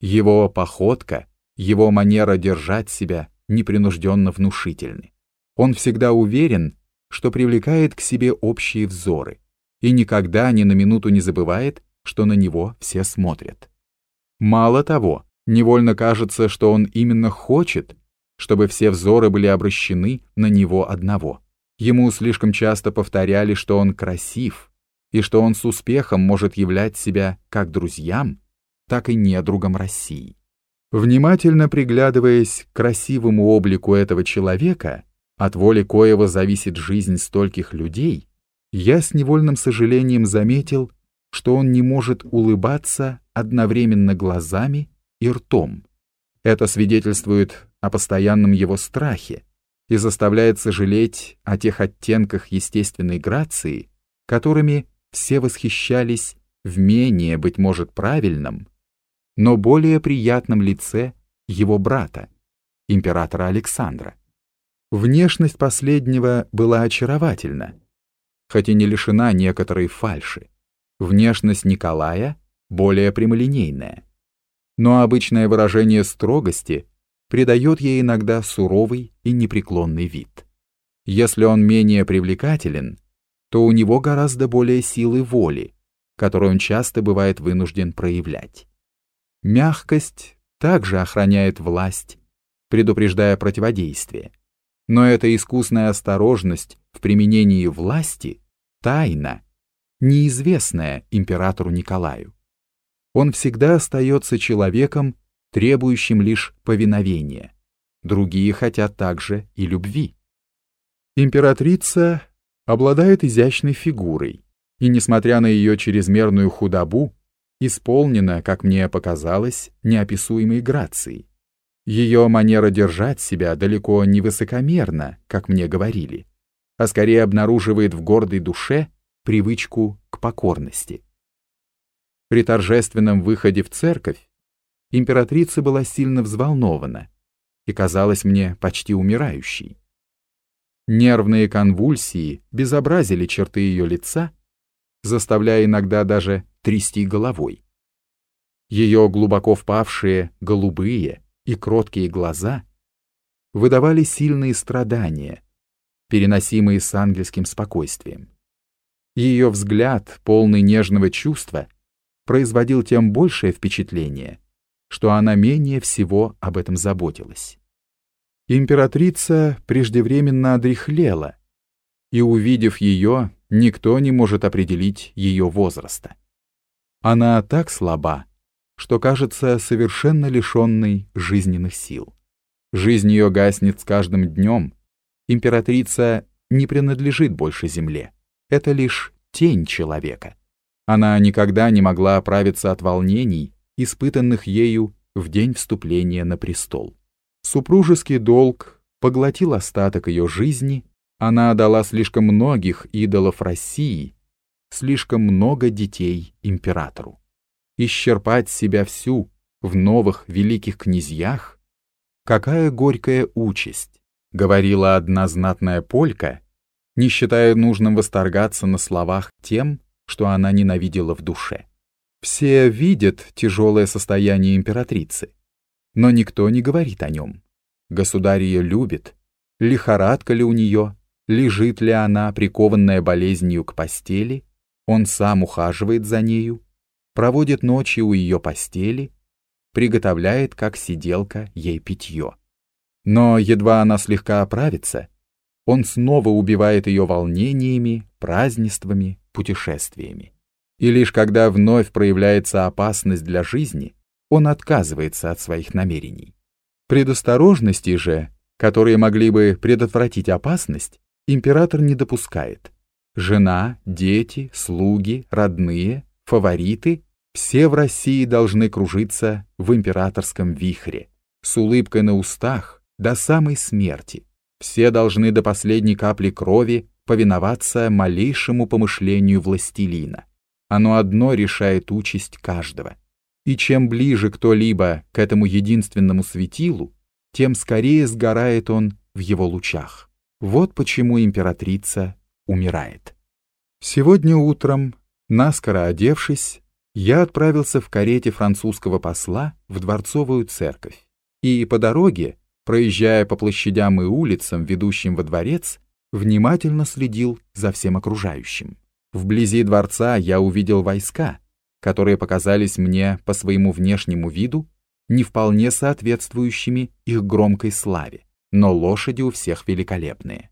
Его походка, его манера держать себя непринужденно внушительны. Он всегда уверен, что привлекает к себе общие взоры и никогда ни на минуту не забывает, что на него все смотрят. Мало того, невольно кажется, что он именно хочет, чтобы все взоры были обращены на него одного. Ему слишком часто повторяли, что он красив, и что он с успехом может являть себя как друзьям, так и недругом России. Внимательно приглядываясь к красивому облику этого человека, от воли коего зависит жизнь стольких людей, я с невольным сожалением заметил, что он не может улыбаться одновременно глазами и ртом. Это свидетельствует о постоянном его страхе и заставляет сожалеть о тех оттенках естественной грации, которыми все восхищались в менее, быть может, правильном, но более приятном лице его брата, императора Александра. Внешность последнего была очаровательна, хоть и не лишена некоторой фальши. Внешность Николая более прямолинейная. Но обычное выражение строгости придает ей иногда суровый и непреклонный вид. Если он менее привлекателен, то у него гораздо более силы воли, которую он часто бывает вынужден проявлять. Мягкость также охраняет власть, предупреждая противодействие. Но эта искусная осторожность в применении власти — тайна, неизвестная императору Николаю. Он всегда остается человеком, требующим лишь повиновения. Другие хотят также и любви. Императрица обладает изящной фигурой, и, несмотря на ее чрезмерную худобу, исполнена, как мне показалось, неописуемой грацией. Ее манера держать себя далеко не высокомерна, как мне говорили, а скорее обнаруживает в гордой душе привычку к покорности. При торжественном выходе в церковь императрица была сильно взволнована и казалась мне почти умирающей. Нервные конвульсии безобразили черты ее лица, заставляя иногда даже трясти головой. Ее глубоко впавшие голубые, и кроткие глаза выдавали сильные страдания, переносимые с ангельским спокойствием. Ее взгляд, полный нежного чувства, производил тем большее впечатление, что она менее всего об этом заботилась. Императрица преждевременно одряхлела, и, увидев ее, никто не может определить ее возраста. Она так слаба, что кажется совершенно лишенной жизненных сил. Жизнь ее гаснет с каждым днем. Императрица не принадлежит больше земле. Это лишь тень человека. Она никогда не могла оправиться от волнений, испытанных ею в день вступления на престол. Супружеский долг поглотил остаток ее жизни, она отдала слишком многих идолов России, слишком много детей императору исчерпать себя всю в новых великих князьях? Какая горькая участь, говорила одна знатная полька, не считая нужным восторгаться на словах тем, что она ненавидела в душе. Все видят тяжелое состояние императрицы, но никто не говорит о нем. Государь ее любит, лихорадка ли у нее, лежит ли она, прикованная болезнью к постели, он сам ухаживает за нею, проводит ночи у ее постели, приготовляет, как сиделка, ей питье. Но едва она слегка оправится, он снова убивает ее волнениями, празднествами, путешествиями. И лишь когда вновь проявляется опасность для жизни, он отказывается от своих намерений. Предосторожности же, которые могли бы предотвратить опасность, император не допускает. Жена, дети, слуги, родные фавориты, все в России должны кружиться в императорском вихре, с улыбкой на устах до самой смерти. Все должны до последней капли крови повиноваться малейшему помышлению властелина. Оно одно решает участь каждого. И чем ближе кто-либо к этому единственному светилу, тем скорее сгорает он в его лучах. Вот почему императрица умирает. Сегодня утром Наскоро одевшись, Я отправился в карете французского посла в Дворцовую церковь, и по дороге, проезжая по площадям и улицам, ведущим во дворец, внимательно следил за всем окружающим. Вблизи дворца я увидел войска, которые показались мне по своему внешнему виду не вполне соответствующими их громкой славе, но лошади у всех великолепные.